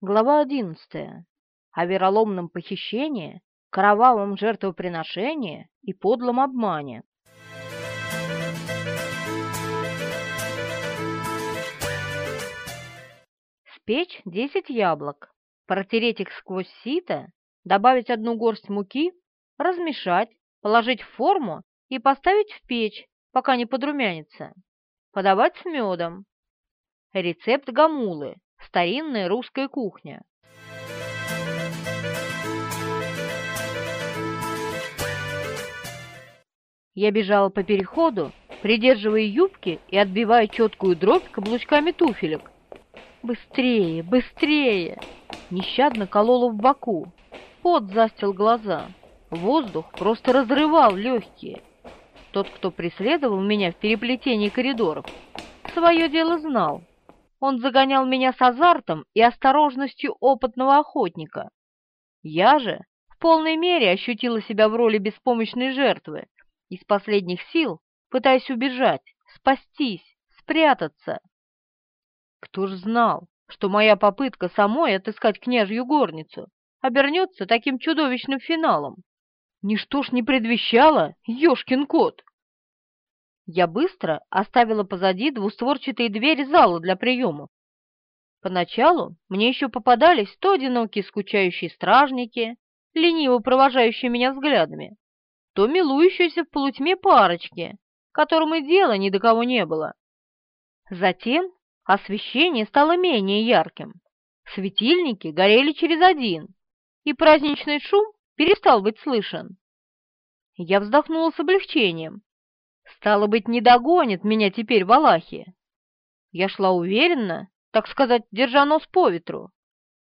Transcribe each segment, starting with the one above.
Глава одиннадцатая. О вероломном похищении, кровавом жертвоприношении и подлом обмане. Спечь десять яблок, протереть их сквозь сито, добавить одну горсть муки, размешать, положить в форму и поставить в печь, пока не подрумянится. Подавать с медом. Рецепт гамулы. Старинная русская кухня. Я бежала по переходу, придерживая юбки и отбивая четкую дробь каблучками туфелек. Быстрее, быстрее! Нещадно колола в боку. Пот застил глаза. Воздух просто разрывал легкие. Тот, кто преследовал меня в переплетении коридоров, свое дело знал. Он загонял меня с азартом и осторожностью опытного охотника. Я же в полной мере ощутила себя в роли беспомощной жертвы, из последних сил пытаясь убежать, спастись, спрятаться. Кто ж знал, что моя попытка самой отыскать княжью горницу обернется таким чудовищным финалом? Ничто ж не предвещало, ёшкин кот! Я быстро оставила позади двустворчатые двери зала для приемов. Поначалу мне еще попадались то одинокие скучающие стражники, лениво провожающие меня взглядами, то милующиеся в полутьме парочки, которым и дела ни до кого не было. Затем освещение стало менее ярким, светильники горели через один, и праздничный шум перестал быть слышен. Я вздохнула с облегчением, Стало быть, не догонит меня теперь Валахи. Я шла уверенно, так сказать, держа нос по ветру.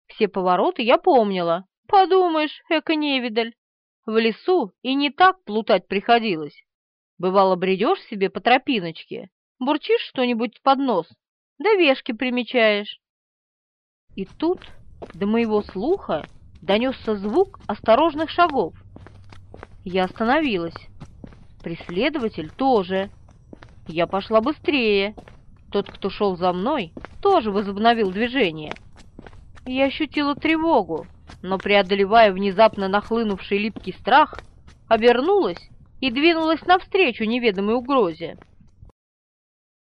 Все повороты я помнила. Подумаешь, эко-невидаль. В лесу и не так плутать приходилось. Бывало, бредешь себе по тропиночке, бурчишь что-нибудь под нос, да вешки примечаешь. И тут до моего слуха донесся звук осторожных шагов. Я остановилась. Преследователь тоже. Я пошла быстрее. Тот, кто шел за мной, тоже возобновил движение. Я ощутила тревогу, но, преодолевая внезапно нахлынувший липкий страх, обернулась и двинулась навстречу неведомой угрозе.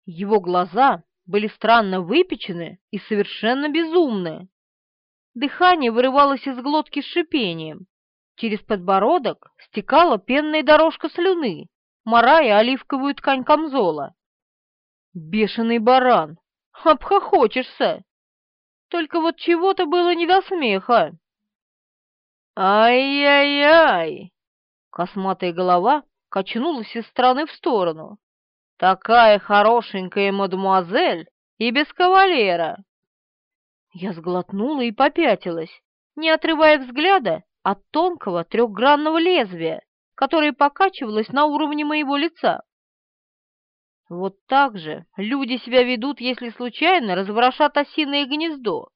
Его глаза были странно выпечены и совершенно безумны. Дыхание вырывалось из глотки с шипением, Через подбородок стекала пенная дорожка слюны, морая оливковую ткань камзола. Бешеный баран! Обхохочешься! Только вот чего-то было не до смеха. Ай-яй-яй! Косматая голова качнулась из стороны в сторону. Такая хорошенькая мадемуазель и без кавалера. Я сглотнула и попятилась, не отрывая взгляда от тонкого трехгранного лезвия, которое покачивалось на уровне моего лица. Вот так же люди себя ведут, если случайно разворошат осиное гнездо.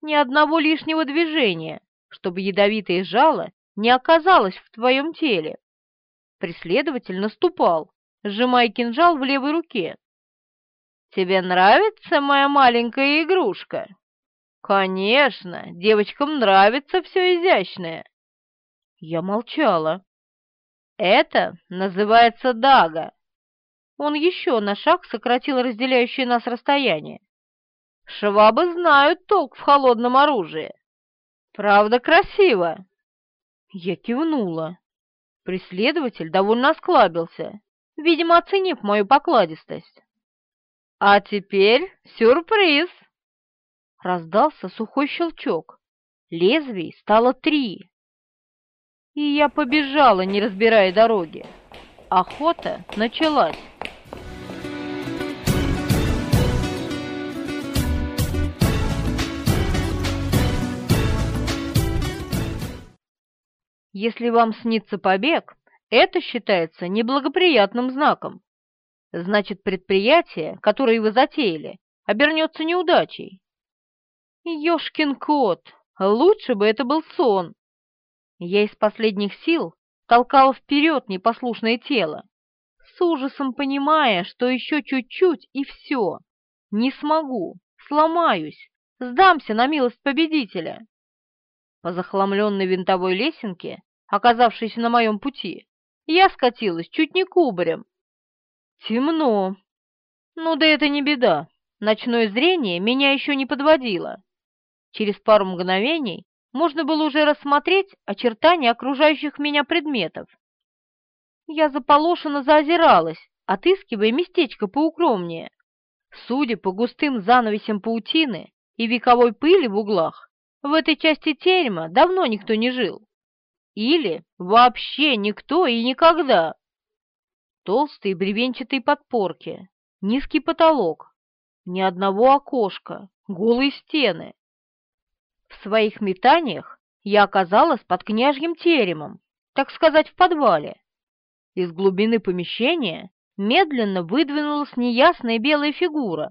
Ни одного лишнего движения, чтобы ядовитое жало не оказалось в твоем теле. Преследователь наступал, сжимая кинжал в левой руке. «Тебе нравится моя маленькая игрушка?» «Конечно, девочкам нравится все изящное». Я молчала. «Это называется дага». Он еще на шаг сократил разделяющее нас расстояние. «Швабы знают толк в холодном оружии. Правда, красиво». Я кивнула. Преследователь довольно осклабился, видимо, оценив мою покладистость. «А теперь сюрприз!» Раздался сухой щелчок. Лезвий стало три. И я побежала, не разбирая дороги. Охота началась. Если вам снится побег, это считается неблагоприятным знаком. Значит, предприятие, которое вы затеяли, обернется неудачей. Ёшкин кот, лучше бы это был сон. Я из последних сил толкала вперед непослушное тело, с ужасом понимая, что еще чуть-чуть и все. Не смогу, сломаюсь, сдамся на милость победителя. По захламленной винтовой лесенке, оказавшейся на моем пути, я скатилась чуть не кубарем. Темно. Ну да это не беда. Ночное зрение меня еще не подводило. Через пару мгновений можно было уже рассмотреть очертания окружающих меня предметов. Я заполошенно заозиралась, отыскивая местечко поукромнее. Судя по густым занавесям паутины и вековой пыли в углах, в этой части терема давно никто не жил. Или вообще никто и никогда. Толстые бревенчатые подпорки, низкий потолок, ни одного окошка, голые стены. В своих метаниях я оказалась под княжьим теремом, так сказать, в подвале. Из глубины помещения медленно выдвинулась неясная белая фигура.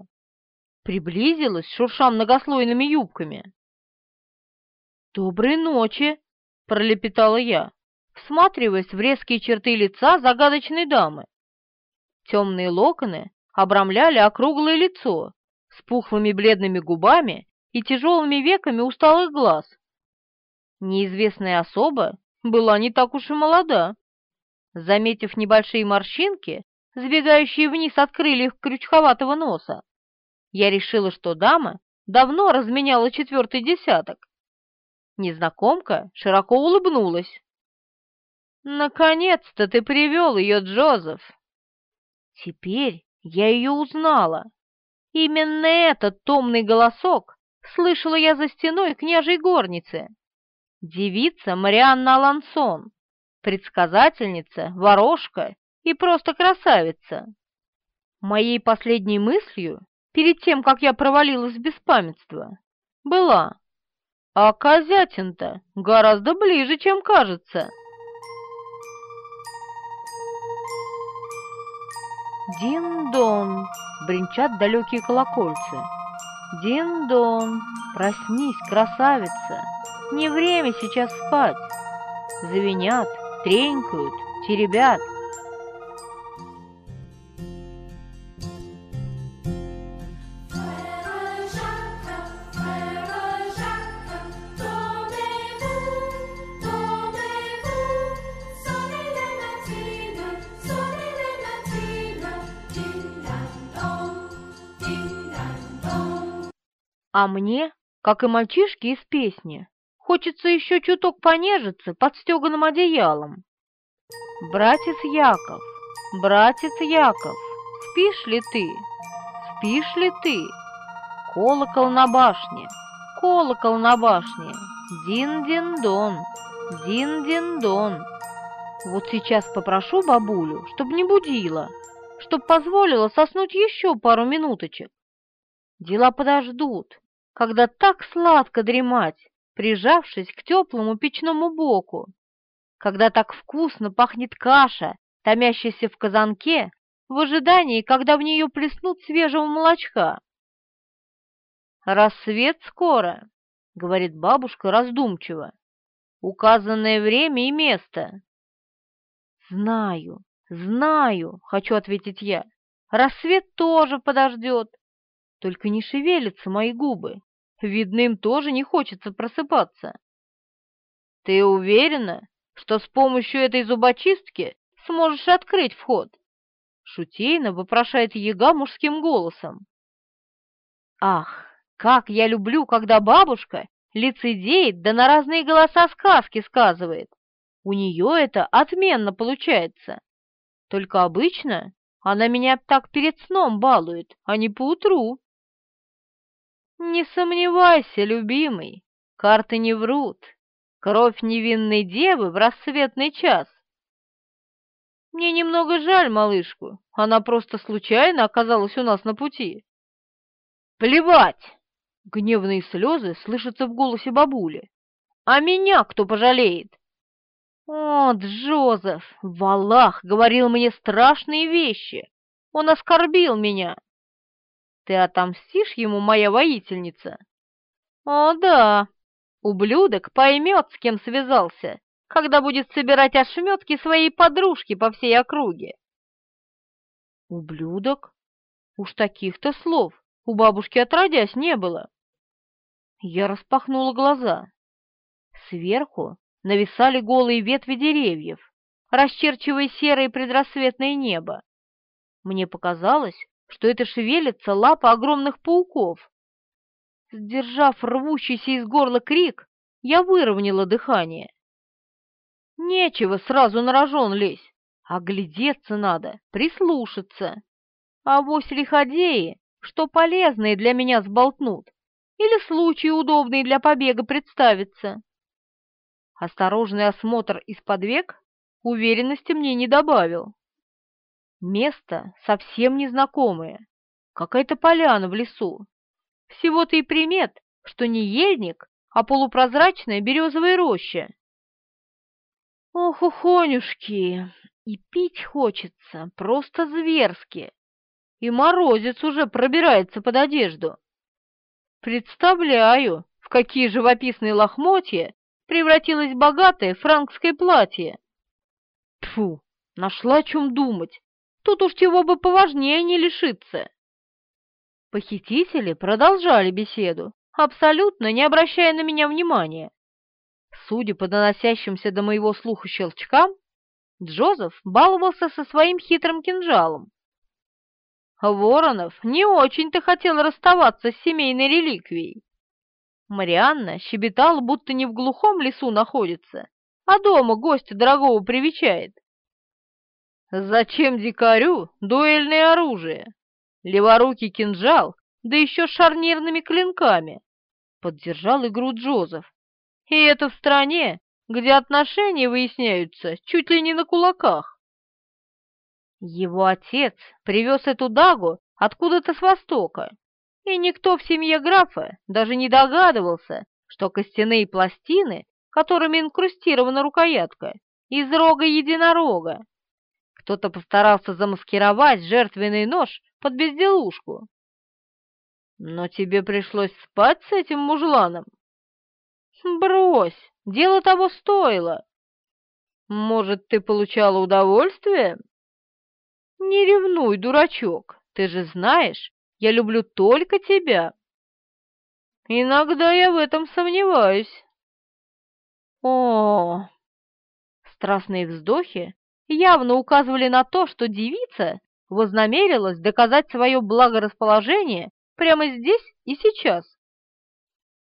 Приблизилась, шурша многослойными юбками. «Доброй ночи!» — пролепетала я, всматриваясь в резкие черты лица загадочной дамы. Темные локоны обрамляли округлое лицо с пухлыми бледными губами и тяжелыми веками усталых глаз. Неизвестная особа была не так уж и молода. Заметив небольшие морщинки, сбегающие вниз от крыльев крючковатого носа, я решила, что дама давно разменяла четвертый десяток. Незнакомка широко улыбнулась. «Наконец-то ты привел ее, Джозеф!» Теперь я ее узнала. Именно этот томный голосок слышала я за стеной княжей горницы. Девица Марианна Алансон, предсказательница, ворожка и просто красавица. Моей последней мыслью, перед тем, как я провалилась в беспамятство, была «А Козятин-то гораздо ближе, чем кажется». Дин-дон, бренчат далекие колокольцы. Дин-дон, проснись, красавица, не время сейчас спать. Звенят, тренькают, теребят. А мне, как и мальчишке из песни, хочется еще чуток понежиться под стеганым одеялом. Братец Яков, братец Яков, спишь ли ты, спишь ли ты? Колокол на башне, колокол на башне, дин-дин-дон, дин-дин-дон. Вот сейчас попрошу бабулю, чтоб не будила, чтоб позволила соснуть еще пару минуточек. Дела подождут, когда так сладко дремать, прижавшись к теплому печному боку, когда так вкусно пахнет каша, томящаяся в казанке, в ожидании, когда в нее плеснут свежего молочка. «Рассвет скоро», — говорит бабушка раздумчиво. «Указанное время и место». «Знаю, знаю», — хочу ответить я. «Рассвет тоже подождет. Только не шевелятся мои губы. Видно, им тоже не хочется просыпаться. Ты уверена, что с помощью этой зубочистки сможешь открыть вход? Шутейно вопрошает яга мужским голосом. Ах, как я люблю, когда бабушка лицедеет да на разные голоса сказки сказывает. У нее это отменно получается. Только обычно она меня так перед сном балует, а не поутру. Не сомневайся, любимый, карты не врут. Кровь невинной девы в рассветный час. Мне немного жаль малышку, она просто случайно оказалась у нас на пути. Плевать! Гневные слезы слышатся в голосе бабули. А меня кто пожалеет? О, Джозеф, Валах говорил мне страшные вещи. Он оскорбил меня. Ты отомстишь ему, моя воительница? О, да. Ублюдок поймет, с кем связался, когда будет собирать ошметки своей подружки по всей округе. Ублюдок? Уж таких-то слов у бабушки отродясь не было. Я распахнула глаза. Сверху нависали голые ветви деревьев, расчерчивая серое предрассветное небо. Мне показалось, что это шевелится лапа огромных пауков. Сдержав рвущийся из горла крик, я выровняла дыхание. Нечего сразу на рожон лезть, оглядеться надо, прислушаться. А вось лиходеи, что полезные для меня сболтнут, или случай удобный для побега представится. Осторожный осмотр из-под век уверенности мне не добавил. Место совсем незнакомое, какая-то поляна в лесу. Всего-то и примет, что не ельник, а полупрозрачная березовая роща. Ох, ухонюшки, и пить хочется, просто зверски, и морозец уже пробирается под одежду. Представляю, в какие живописные лохмотья превратилось богатое франкское платье. Тфу, нашла о чем думать, тут уж чего бы поважнее не лишиться. Похитители продолжали беседу, абсолютно не обращая на меня внимания. Судя по доносящимся до моего слуха щелчкам, Джозеф баловался со своим хитрым кинжалом. Воронов не очень-то хотел расставаться с семейной реликвией. Марианна щебетала, будто не в глухом лесу находится, а дома гостя дорогого привечает. Зачем дикарю дуэльное оружие? Леворукий кинжал, да еще шарнирными клинками. Поддержал игру Джозеф. И это в стране, где отношения выясняются чуть ли не на кулаках. Его отец привез эту дагу откуда-то с востока, и никто в семье графа даже не догадывался, что костяные пластины, которыми инкрустирована рукоятка, из рога единорога. Кто-то постарался замаскировать жертвенный нож под безделушку. Но тебе пришлось спать с этим мужланом? Брось, дело того стоило. Может, ты получала удовольствие? Не ревнуй, дурачок, ты же знаешь, я люблю только тебя. Иногда я в этом сомневаюсь. О, страстные вздохи явно указывали на то, что девица вознамерилась доказать свое благорасположение прямо здесь и сейчас.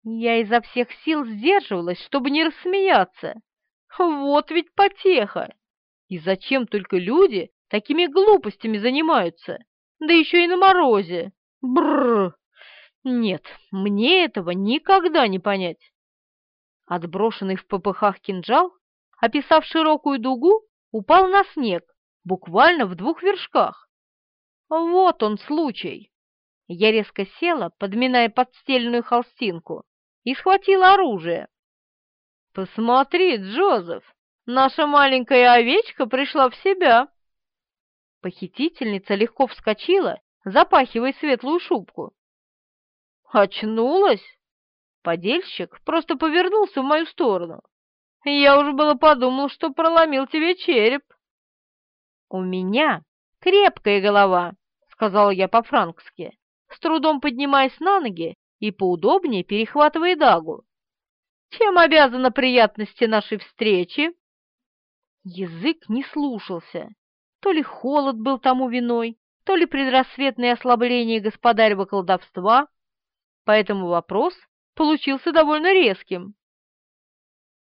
Я изо всех сил сдерживалась, чтобы не рассмеяться. Вот ведь потеха! И зачем только люди такими глупостями занимаются? Да еще и на морозе. Бррр! Нет, мне этого никогда не понять. Отброшенный в попыхах кинжал, описав широкую дугу, упал на снег, буквально в двух вершках. Вот он случай. Я резко села, подминая подстельную холстинку, и схватила оружие. «Посмотри, Джозеф, наша маленькая овечка пришла в себя!» Похитительница легко вскочила, запахивая светлую шубку. «Очнулась?» Подельщик просто повернулся в мою сторону. Я уже было подумал, что проломил тебе череп. «У меня крепкая голова», — сказала я по-франкски, с трудом поднимаясь на ноги и поудобнее перехватывая дагу. «Чем обязана приятности нашей встречи?» Язык не слушался. То ли холод был тому виной, то ли предрассветное ослабление господарева колдовства, поэтому вопрос получился довольно резким.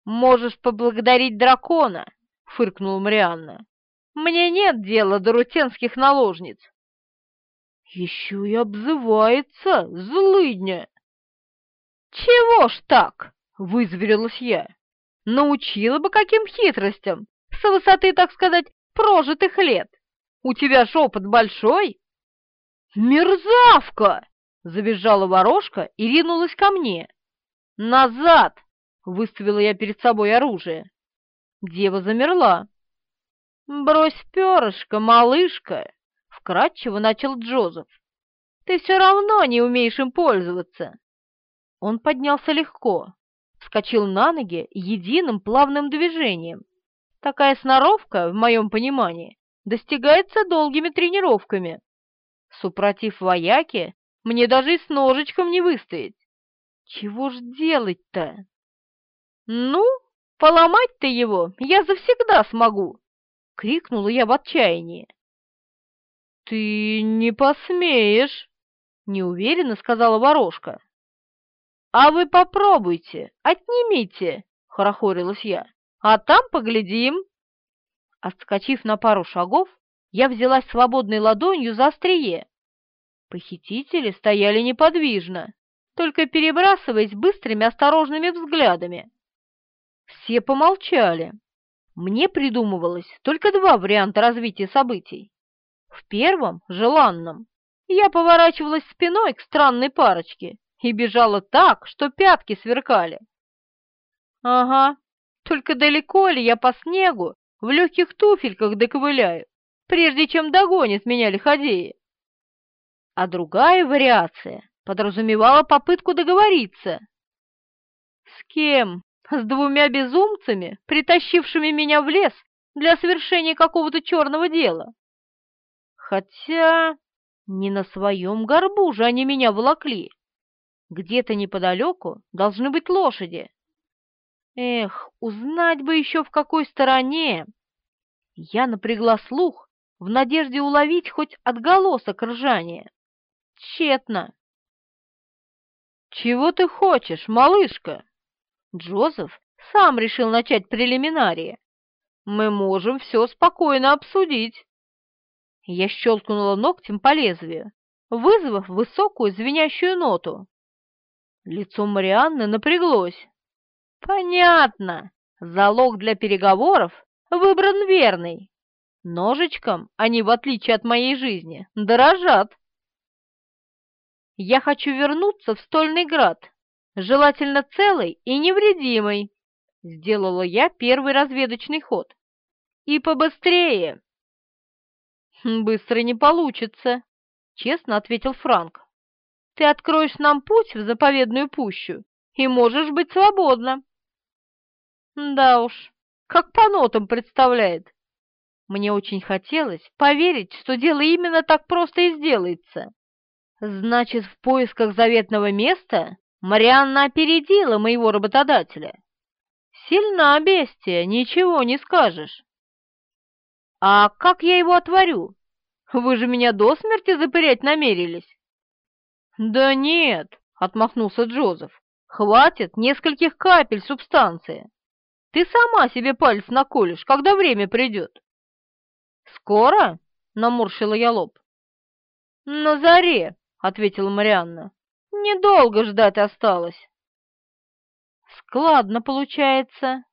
«Можешь поблагодарить дракона», — фыркнул Марианна. «Мне нет дела до рутенских наложниц». «Еще и обзывается, злыдня!» «Чего ж так?» — вызверилась я. «Научила бы каким хитростям, с высоты, так сказать, прожитых лет. У тебя ж опыт большой». «Мерзавка!» — забежала ворожка и ринулась ко мне. «Назад!» Выставила я перед собой оружие. Дева замерла. «Брось перышко, малышка!» — вкратчиво начал Джозеф. «Ты все равно не умеешь им пользоваться!» Он поднялся легко, вскочил на ноги единым плавным движением. Такая сноровка, в моем понимании, достигается долгими тренировками. Супротив вояки мне даже и с ножичком не выстоять. Чего ж делать-то? Ну, поломать-то его я завсегда смогу, крикнула я в отчаянии. Ты не посмеешь, неуверенно сказала ворожка. А вы попробуйте, отнимите, хорохорилась я, а там поглядим. Отскочив на пару шагов, я взялась свободной ладонью за острие. Похитители стояли неподвижно, только перебрасываясь быстрыми осторожными взглядами. Все помолчали. Мне придумывалось только два варианта развития событий. В первом, желанном, я поворачивалась спиной к странной парочке и бежала так, что пятки сверкали. Ага, только далеко ли я по снегу в легких туфельках доковыляю, прежде чем догонят меня лиходеи? А другая вариация подразумевала попытку договориться. С кем? С двумя безумцами, притащившими меня в лес для совершения какого-то черного дела. Хотя не на своем горбу же они меня волокли. Где-то неподалеку должны быть лошади. Эх, узнать бы еще в какой стороне. Я напрягла слух в надежде уловить хоть отголосок ржания. Тщетно. «Чего ты хочешь, малышка?» Джозеф сам решил начать прелиминарии. «Мы можем все спокойно обсудить». Я щелкнула ногтем по лезвию, вызвав высокую звенящую ноту. Лицо Марианны напряглось. «Понятно. Залог для переговоров выбран верный. Ножичком они, в отличие от моей жизни, дорожат». Я хочу вернуться в Стольный Град, желательно целой и невредимой. Сделала я первый разведочный ход. И побыстрее. «Хм, быстро не получится, честно ответил Франк. Ты откроешь нам путь в заповедную пущу и можешь быть свободна. Да уж, как по нотам представляет. Мне очень хотелось поверить, что дело именно так просто и сделается. Значит, в поисках заветного места Марианна опередила моего работодателя. Сильна бестия, ничего не скажешь. А как я его отворю? Вы же меня до смерти запырять намерились? Да нет, отмахнулся Джозеф. Хватит нескольких капель субстанции. Ты сама себе палец наколешь, когда время придет. Скоро? Наморщила я лоб. На заре, — ответила Марианна. «Недолго ждать осталось». «Складно получается.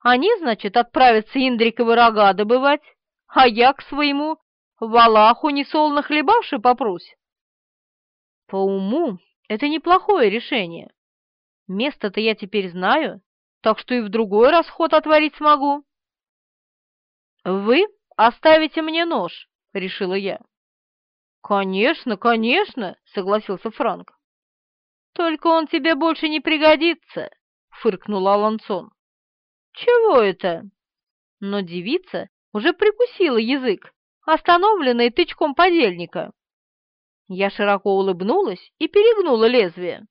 Они, значит, отправятся Индриковы рога добывать, а я к своему Валаху несолно хлебавши попрусь». «По уму это неплохое решение. Место-то я теперь знаю, так что и в другой раз ход отворить смогу». «Вы оставите мне нож», — решила я. «Конечно, конечно!» — согласился Франк. «Только он тебе больше не пригодится!» — фыркнул Алансон. «Чего это?» Но девица уже прикусила язык, остановленный тычком подельника. Я широко улыбнулась и перегнула лезвие.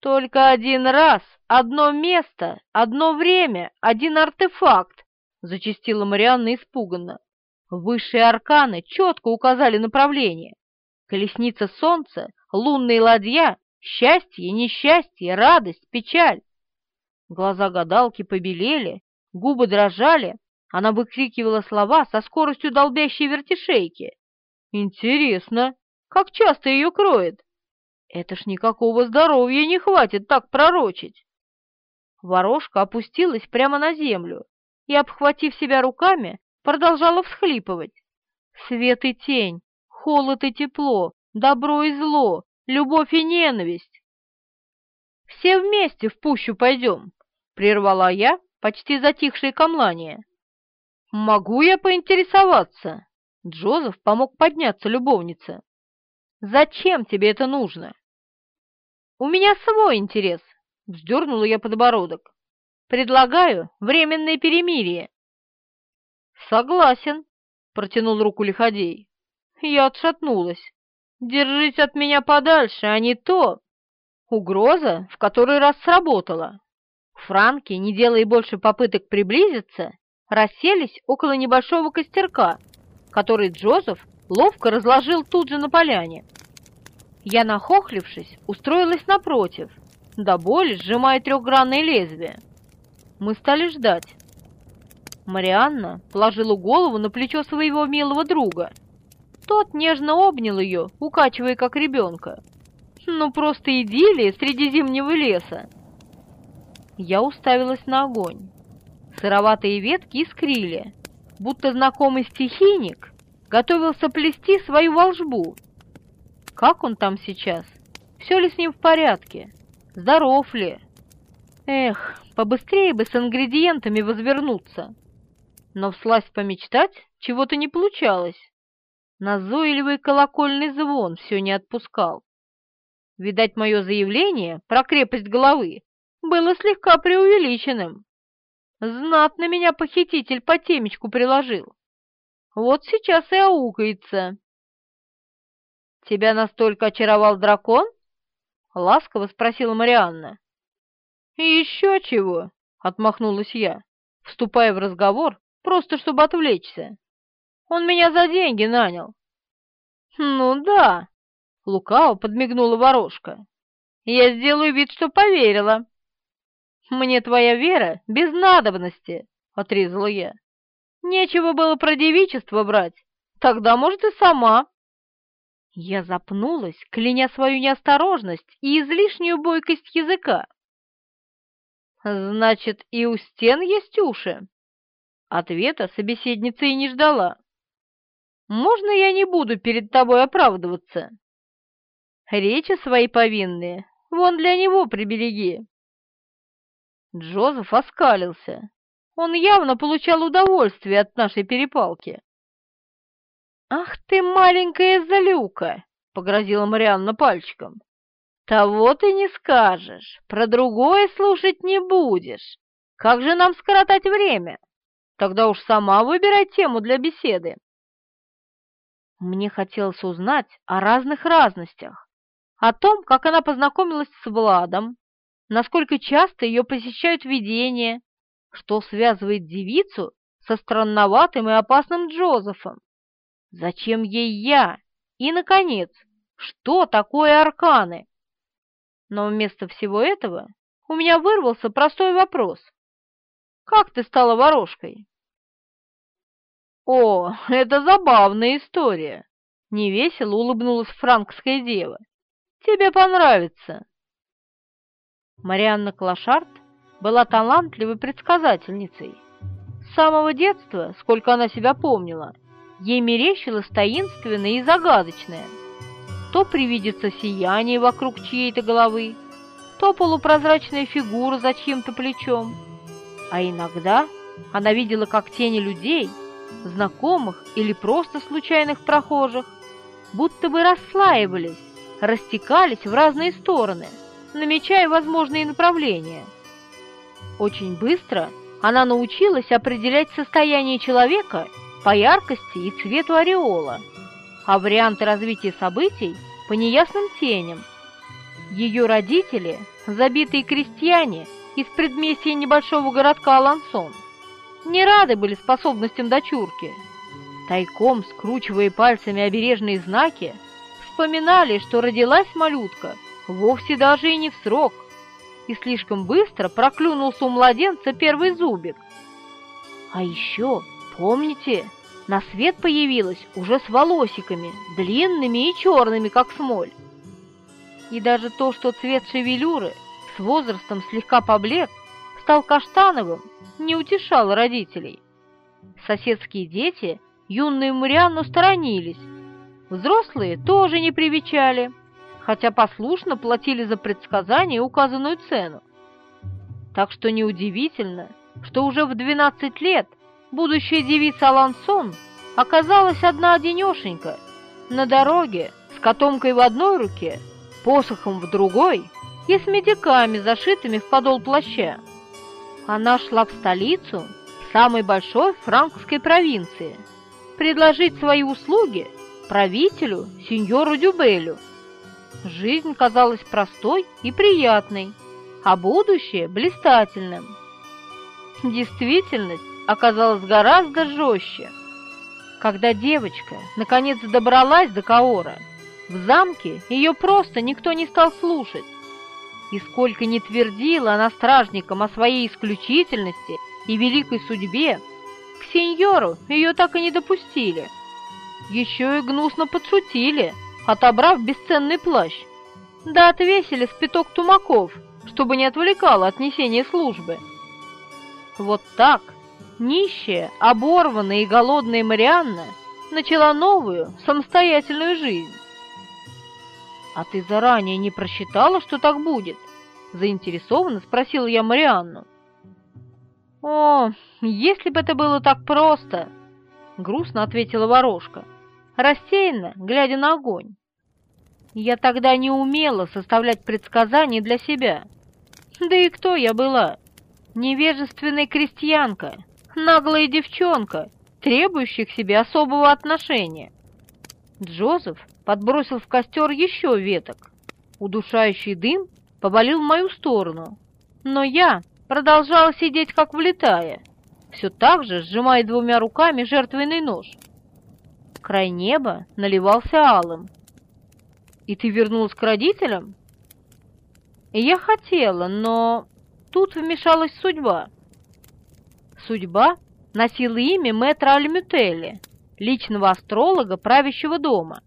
«Только один раз, одно место, одно время, один артефакт!» — зачастила Марианна испуганно. Высшие арканы четко указали направление. Колесница солнца, лунная ладья, счастье, несчастье, радость, печаль. Глаза гадалки побелели, губы дрожали, она выкрикивала слова со скоростью долбящей вертишейки. Интересно, как часто ее кроет? Это ж никакого здоровья не хватит так пророчить. Ворожка опустилась прямо на землю и, обхватив себя руками, продолжала всхлипывать. Свет и тень, холод и тепло, добро и зло, любовь и ненависть. «Все вместе в пущу пойдем», — прервала я почти затихшее камлание. «Могу я поинтересоваться?» Джозеф помог подняться любовнице. «Зачем тебе это нужно?» «У меня свой интерес», — вздернула я подбородок. «Предлагаю временное перемирие. «Согласен», — протянул руку лиходей. Я отшатнулась. «Держись от меня подальше, а не то...» Угроза в который раз сработала. Франки, не делая больше попыток приблизиться, расселись около небольшого костерка, который Джозеф ловко разложил тут же на поляне. Я, нахохлившись, устроилась напротив, до боли сжимая трехгранное лезвие. Мы стали ждать. Марианна положила голову на плечо своего милого друга. Тот нежно обнял ее, укачивая как ребенка. Ну, просто идиллия среди зимнего леса. Я уставилась на огонь. Сыроватые ветки искрили, будто знакомый стихийник готовился плести свою волжбу. Как он там сейчас? Все ли с ним в порядке? Здоров ли? Эх, побыстрее бы с ингредиентами возвернуться. Но всласть помечтать чего-то не получалось. Назойливый колокольный звон все не отпускал. Видать, мое заявление про крепость головы было слегка преувеличенным. Знатно меня похититель по темечку приложил. Вот сейчас и аукается. «Тебя настолько очаровал дракон?» — ласково спросила Марианна. «Еще чего?» — отмахнулась я, вступая в разговор, просто чтобы отвлечься. «Он меня за деньги нанял». «Ну да», — лукаво подмигнула ворожка. «Я сделаю вид, что поверила». «Мне твоя вера без надобности», — отрезала я. «Нечего было про девичество брать, тогда, может, и сама». Я запнулась, кляня свою неосторожность и излишнюю бойкость языка. «Значит, и у стен есть уши?» Ответа собеседница и не ждала. «Можно я не буду перед тобой оправдываться?» Речи свои повинные, вон для него прибереги. Джозеф оскалился. Он явно получал удовольствие от нашей перепалки. «Ах ты, маленькая залюка!» — погрозила Марианна пальчиком. «Того ты не скажешь, про другое слушать не будешь. Как же нам скоротать время? Тогда уж сама выбирай тему для беседы». Мне хотелось узнать о разных разностях, о том, как она познакомилась с Владом, насколько часто ее посещают видения, что связывает девицу со странноватым и опасным Джозефом, зачем ей я и, наконец, что такое арканы. Но вместо всего этого у меня вырвался простой вопрос. «Как ты стала ворожкой?» «О, это забавная история!» — невесело улыбнулась франкская дева. «Тебе понравится!» Марианна Клашарт была талантливой предсказательницей. С самого детства, сколько она себя помнила, ей мерещилось таинственное и загадочное. То привидится сияние вокруг чьей-то головы, то полупрозрачная фигура за чьим-то плечом. А иногда она видела, как тени людей, знакомых или просто случайных прохожих, будто бы расслаивались, растекались в разные стороны – намечая возможные направления. Очень быстро она научилась определять состояние человека по яркости и цвету ореола, а варианты развития событий по неясным теням. Ее родители, забитые крестьяне из предместья небольшого городка Алансон, не рады были способностям дочурки. Тайком, скручивая пальцами обережные знаки, вспоминали, что родилась малютка – вовсе даже и не в срок, и слишком быстро проклюнулся у младенца первый зубик. А еще, помните, на свет появилась уже с волосиками, длинными и черными, как смоль. И даже то, что цвет шевелюры с возрастом слегка поблек, стал каштановым, не утешало родителей. Соседские дети юную Марианну сторонились, взрослые тоже не привечали хотя послушно платили за предсказание указанную цену. Так что неудивительно, что уже в 12 лет будущая девица Алансон оказалась одна-одинешенька на дороге с котомкой в одной руке, посохом в другой и с медиками, зашитыми в подол плаща. Она шла в столицу самой большой франкской провинции предложить свои услуги правителю сеньору Дюбелю, Жизнь казалась простой и приятной, а будущее – блистательным. Действительность оказалась гораздо жестче. Когда девочка наконец добралась до Каора, в замке ее просто никто не стал слушать. И сколько ни твердила она стражникам о своей исключительности и великой судьбе, к сеньору ее так и не допустили. Еще и гнусно подшутили, отобрав бесценный плащ. Да отвесили спиток тумаков, чтобы не отвлекало от несения службы. Вот так, нищая, оборванная и голодная Марианна начала новую, самостоятельную жизнь. «А ты заранее не просчитала, что так будет?» Заинтересованно спросила я Марианну. «О, если бы это было так просто!» Грустно ответила ворожка, рассеянно, глядя на огонь. «Я тогда не умела составлять предсказания для себя. Да и кто я была? Невежественная крестьянка, наглая девчонка, требующая к себе особого отношения». Джозеф подбросил в костер еще веток. Удушающий дым повалил в мою сторону, но я продолжала сидеть как влетая, все так же сжимая двумя руками жертвенный нож. Край неба наливался алым. «И ты вернулась к родителям?» «Я хотела, но тут вмешалась судьба». Судьба носила имя мэтра Альмютели, личного астролога правящего дома.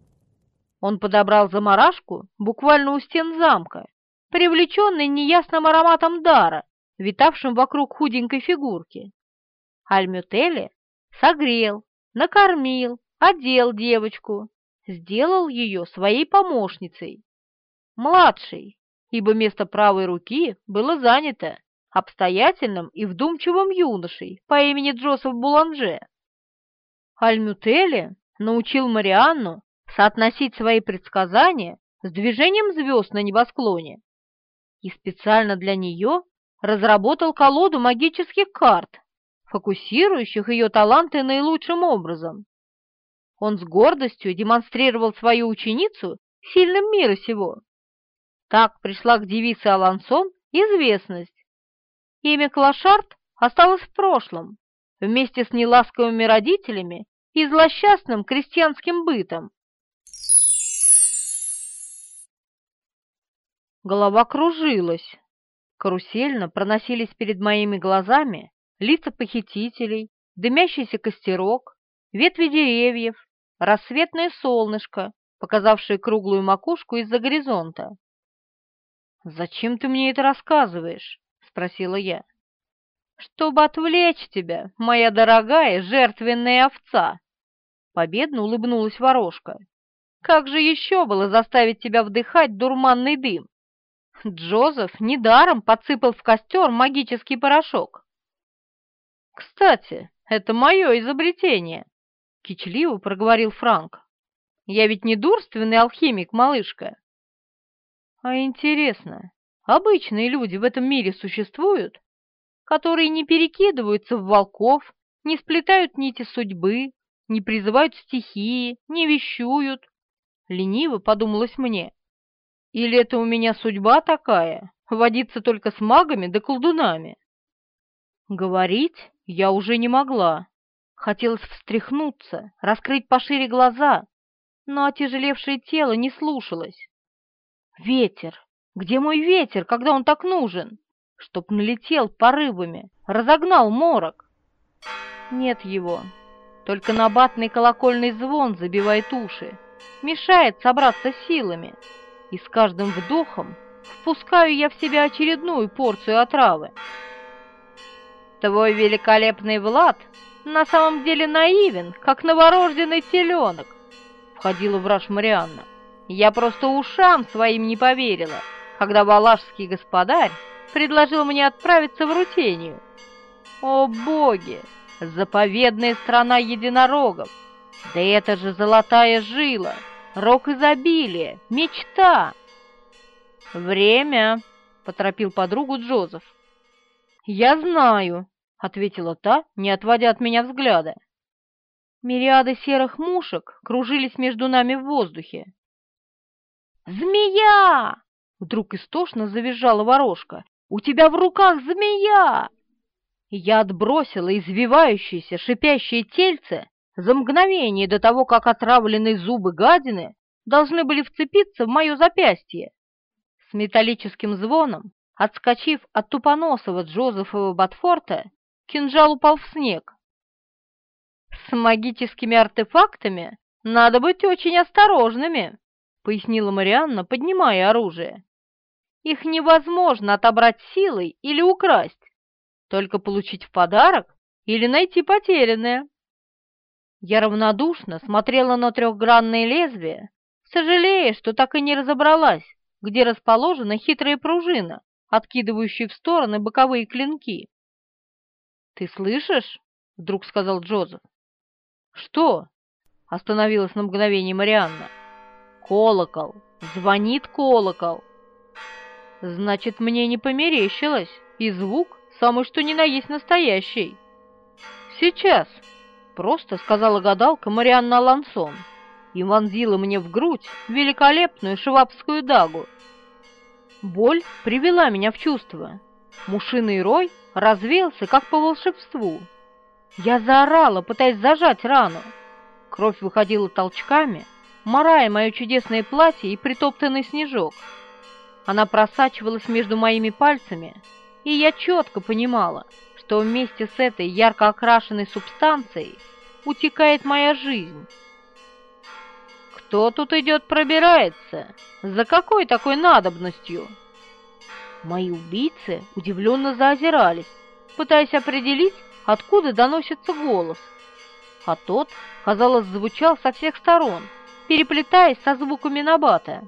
Он подобрал заморашку буквально у стен замка, привлеченный неясным ароматом дара, витавшим вокруг худенькой фигурки. Альмютели согрел, накормил, одел девочку, сделал ее своей помощницей. Младшей, ибо место правой руки было занято обстоятельным и вдумчивым юношей по имени Джозеф Буланже. Альмютели научил Марианну соотносить свои предсказания с движением звезд на небосклоне и специально для нее разработал колоду магических карт, фокусирующих ее таланты наилучшим образом. Он с гордостью демонстрировал свою ученицу сильным мира сего. Так пришла к девице Алансон известность. Имя Клашарт осталось в прошлом, вместе с неласковыми родителями и злосчастным крестьянским бытом. Голова кружилась. Карусельно проносились перед моими глазами лица похитителей, дымящийся костерок, ветви деревьев, рассветное солнышко, показавшее круглую макушку из-за горизонта. «Зачем ты мне это рассказываешь?» — спросила я. «Чтобы отвлечь тебя, моя дорогая жертвенная овца!» Победно улыбнулась ворожка. «Как же еще было заставить тебя вдыхать дурманный дым? Джозеф недаром подсыпал в костер магический порошок. «Кстати, это мое изобретение», — кичливо проговорил Франк. «Я ведь не дурственный алхимик, малышка». «А интересно, обычные люди в этом мире существуют, которые не перекидываются в волков, не сплетают нити судьбы, не призывают стихии, не вещуют?» Лениво подумалось мне. Или это у меня судьба такая, водиться только с магами да колдунами? Говорить я уже не могла. Хотелось встряхнуться, раскрыть пошире глаза, но отяжелевшее тело не слушалось. Ветер! Где мой ветер, когда он так нужен? Чтоб налетел порывами, разогнал морок. Нет его. Только набатный колокольный звон забивает уши, мешает собраться силами и с каждым вдохом впускаю я в себя очередную порцию отравы. Твой великолепный Влад на самом деле наивен, как новорожденный теленок, входила в раж Марианна. Я просто ушам своим не поверила, когда валашский господарь предложил мне отправиться в Рутению. О боги! Заповедная страна единорогов! Да это же золотая жила! Рок изобилия, мечта!» «Время!» — поторопил подругу Джозеф. «Я знаю», — ответила та, не отводя от меня взгляда. Мириады серых мушек кружились между нами в воздухе. «Змея!» Вдруг истошно завизжала ворожка. «У тебя в руках змея!» Я отбросила извивающееся, шипящее тельце за мгновение до того, как отравленные зубы гадины должны были вцепиться в мое запястье. С металлическим звоном, отскочив от тупоносого Джозефова Батфорта, кинжал упал в снег. «С магическими артефактами надо быть очень осторожными», — пояснила Марианна, поднимая оружие. «Их невозможно отобрать силой или украсть, только получить в подарок или найти потерянное». Я равнодушно смотрела на трехгранное лезвие, сожалея, что так и не разобралась, где расположена хитрая пружина, откидывающая в стороны боковые клинки. «Ты слышишь?» — вдруг сказал Джозеф. «Что?» — остановилась на мгновение Марианна. «Колокол! Звонит колокол!» «Значит, мне не померещилось, и звук самый что ни на есть настоящий!» «Сейчас!» Просто сказала гадалка Марианна Лансон и вонзила мне в грудь великолепную швабскую дагу. Боль привела меня в чувство. Мушиный рой развеялся, как по волшебству. Я заорала, пытаясь зажать рану. Кровь выходила толчками, морая мое чудесное платье и притоптанный снежок. Она просачивалась между моими пальцами, и я четко понимала, что вместе с этой ярко окрашенной субстанцией утекает моя жизнь. Кто тут идет пробирается? За какой такой надобностью? Мои убийцы удивленно заозирались, пытаясь определить, откуда доносится голос. А тот, казалось, звучал со всех сторон, переплетаясь со звуками набата.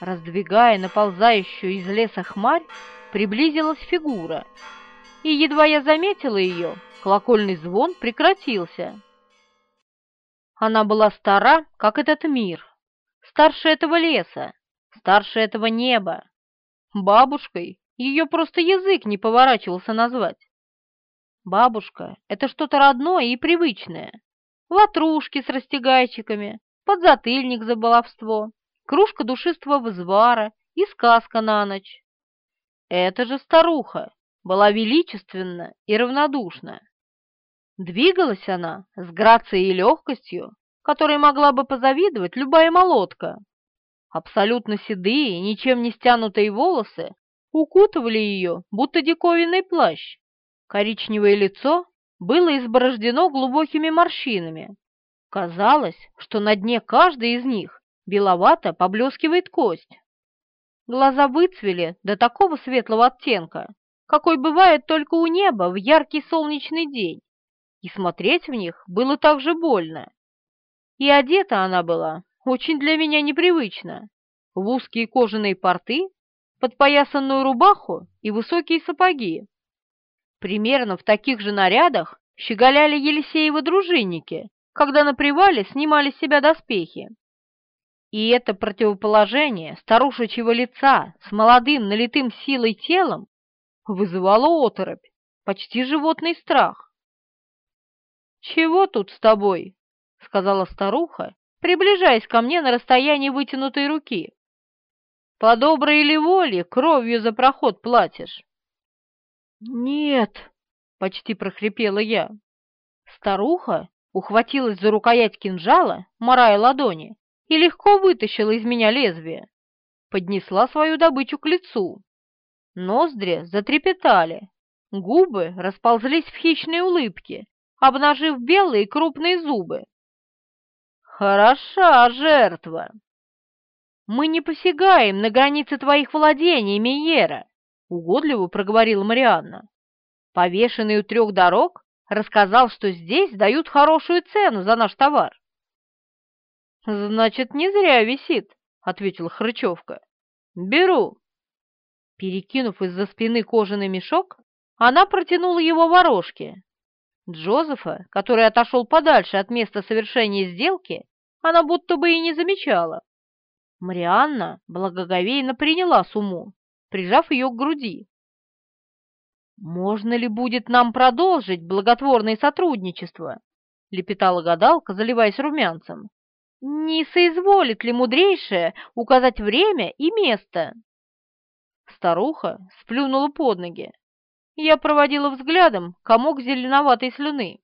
Раздвигая наползающую из леса хмарь, приблизилась фигура — и едва я заметила ее, колокольный звон прекратился. Она была стара, как этот мир, старше этого леса, старше этого неба. Бабушкой ее просто язык не поворачивался назвать. Бабушка — это что-то родное и привычное. Ватрушки с растягайчиками, подзатыльник за баловство, кружка душистого взвара и сказка на ночь. Это же старуха, была величественна и равнодушна. Двигалась она с грацией и легкостью, которой могла бы позавидовать любая молотка. Абсолютно седые, ничем не стянутые волосы укутывали ее, будто диковинный плащ. Коричневое лицо было изборождено глубокими морщинами. Казалось, что на дне каждой из них беловато поблескивает кость. Глаза выцвели до такого светлого оттенка, какой бывает только у неба в яркий солнечный день, и смотреть в них было так же больно. И одета она была очень для меня непривычно, в узкие кожаные порты, подпоясанную рубаху и высокие сапоги. Примерно в таких же нарядах щеголяли Елисеевы дружинники, когда на привале снимали с себя доспехи. И это противоположение старушечьего лица с молодым налитым силой телом вызывала оторопь, почти животный страх. «Чего тут с тобой?» — сказала старуха, приближаясь ко мне на расстоянии вытянутой руки. «По доброй ли воле кровью за проход платишь?» «Нет!» — почти прохрипела я. Старуха ухватилась за рукоять кинжала, морая ладони, и легко вытащила из меня лезвие. Поднесла свою добычу к лицу. Ноздри затрепетали, губы расползлись в хищные улыбки, обнажив белые крупные зубы. «Хороша жертва!» «Мы не посягаем на границы твоих владений, Миера», — угодливо проговорила Марианна. «Повешенный у трех дорог рассказал, что здесь дают хорошую цену за наш товар». «Значит, не зря висит», — ответила Хрычевка. «Беру». Перекинув из-за спины кожаный мешок, она протянула его ворожке. Джозефа, который отошел подальше от места совершения сделки, она будто бы и не замечала. Марианна благоговейно приняла сумму, прижав ее к груди. «Можно ли будет нам продолжить благотворное сотрудничество?» — лепетала гадалка, заливаясь румянцем. Не соизволит ли мудрейшая указать время и место? Старуха сплюнула под ноги. Я проводила взглядом комок зеленоватой слюны.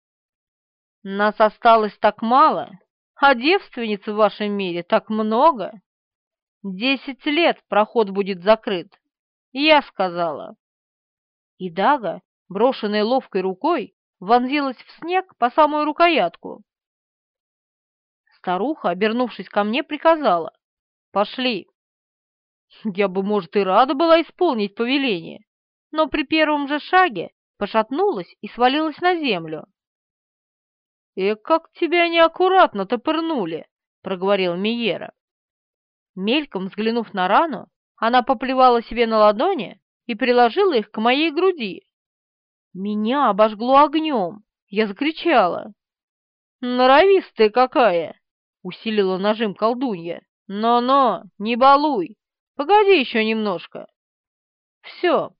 Нас осталось так мало, а девственниц в вашем мире так много. Десять лет проход будет закрыт. Я сказала. И Дага, брошенная ловкой рукой, вонзилась в снег по самую рукоятку. Старуха, обернувшись ко мне, приказала. «Пошли!» Я бы, может, и рада была исполнить повеление, но при первом же шаге пошатнулась и свалилась на землю. «Э, как тебя неаккуратно-то пырнули!» — проговорил Миера. Мельком взглянув на рану, она поплевала себе на ладони и приложила их к моей груди. Меня обожгло огнем, я закричала. «Норовистая какая!» — усилила нажим колдунья. «Но-но, не балуй! Погоди еще немножко!» «Все!»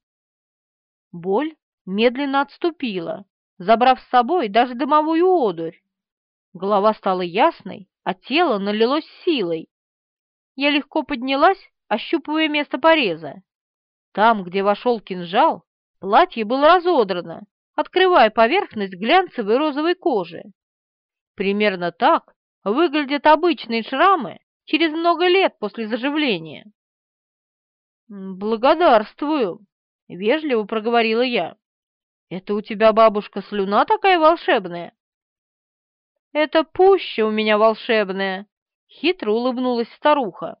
Боль медленно отступила, забрав с собой даже дымовую одурь. Голова стала ясной, а тело налилось силой. Я легко поднялась, ощупывая место пореза. Там, где вошел кинжал, платье было разодрано, открывая поверхность глянцевой розовой кожи. Примерно так выглядят обычные шрамы через много лет после заживления. «Благодарствую», — вежливо проговорила я. «Это у тебя, бабушка, слюна такая волшебная?» «Это пуща у меня волшебная», — хитро улыбнулась старуха.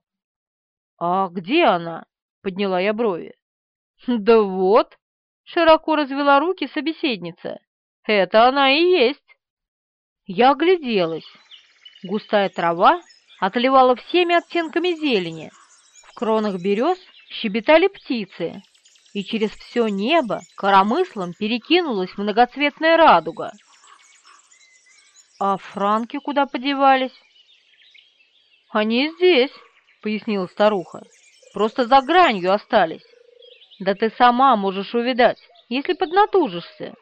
«А где она?» — подняла я брови. «Да вот», — широко развела руки собеседница, — «это она и есть». Я огляделась. Густая трава отливала всеми оттенками зелени. В кронах берез щебетали птицы, и через все небо коромыслом перекинулась многоцветная радуга. «А франки куда подевались?» «Они здесь», — пояснила старуха. «Просто за гранью остались. Да ты сама можешь увидать, если поднатужишься».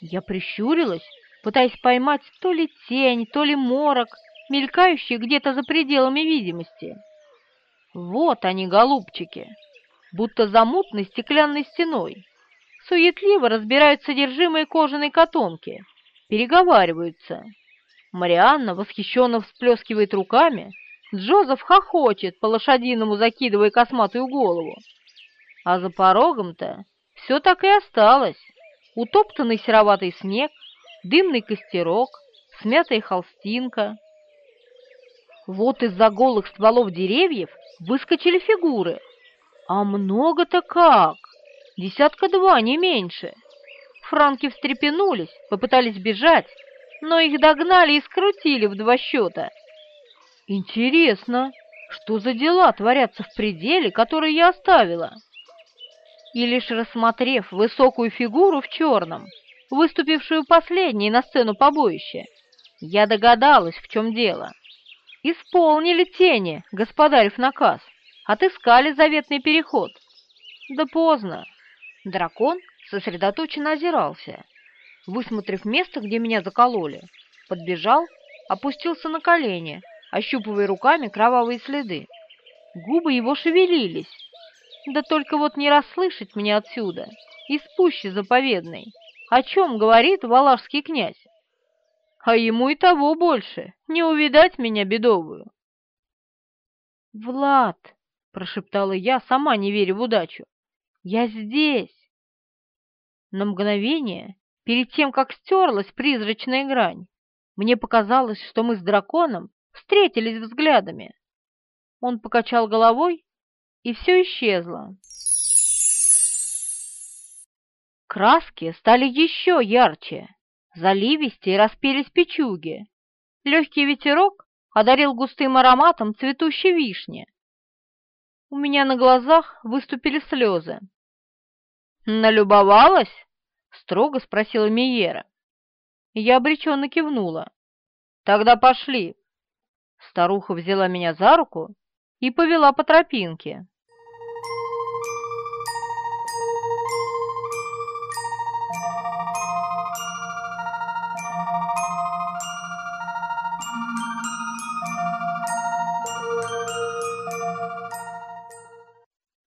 Я прищурилась, пытаясь поймать то ли тень, то ли морок, мелькающий где-то за пределами видимости. Вот они, голубчики, будто за мутной стеклянной стеной. Суетливо разбирают содержимое кожаной котомки, переговариваются. Марианна восхищенно всплескивает руками, Джозеф хохочет, по-лошадиному закидывая косматую голову. А за порогом-то все так и осталось. Утоптанный сероватый снег, дымный костерок, смятая холстинка. Вот из-за голых стволов деревьев выскочили фигуры. А много-то как! Десятка два, не меньше. Франки встрепенулись, попытались бежать, но их догнали и скрутили в два счета. Интересно, что за дела творятся в пределе, который я оставила? И лишь рассмотрев высокую фигуру в черном, выступившую последней на сцену побоища, я догадалась, в чем дело. Исполнили тени, господарев наказ, отыскали заветный переход. Да поздно. Дракон сосредоточенно озирался. Высмотрев место, где меня закололи, подбежал, опустился на колени, ощупывая руками кровавые следы. Губы его шевелились. Да только вот не расслышать мне отсюда, из пущи заповедной, о чем говорит валашский князь. А ему и того больше, не увидать меня бедовую. «Влад!» — прошептала я, сама не веря в удачу. «Я здесь!» На мгновение, перед тем, как стерлась призрачная грань, мне показалось, что мы с драконом встретились взглядами. Он покачал головой, и все исчезло. Краски стали еще ярче, заливистее распелись печуги. Легкий ветерок одарил густым ароматом цветущей вишни. У меня на глазах выступили слезы. «Налюбовалась?» — строго спросила Миера. Я обреченно кивнула. «Тогда пошли». Старуха взяла меня за руку и повела по тропинке.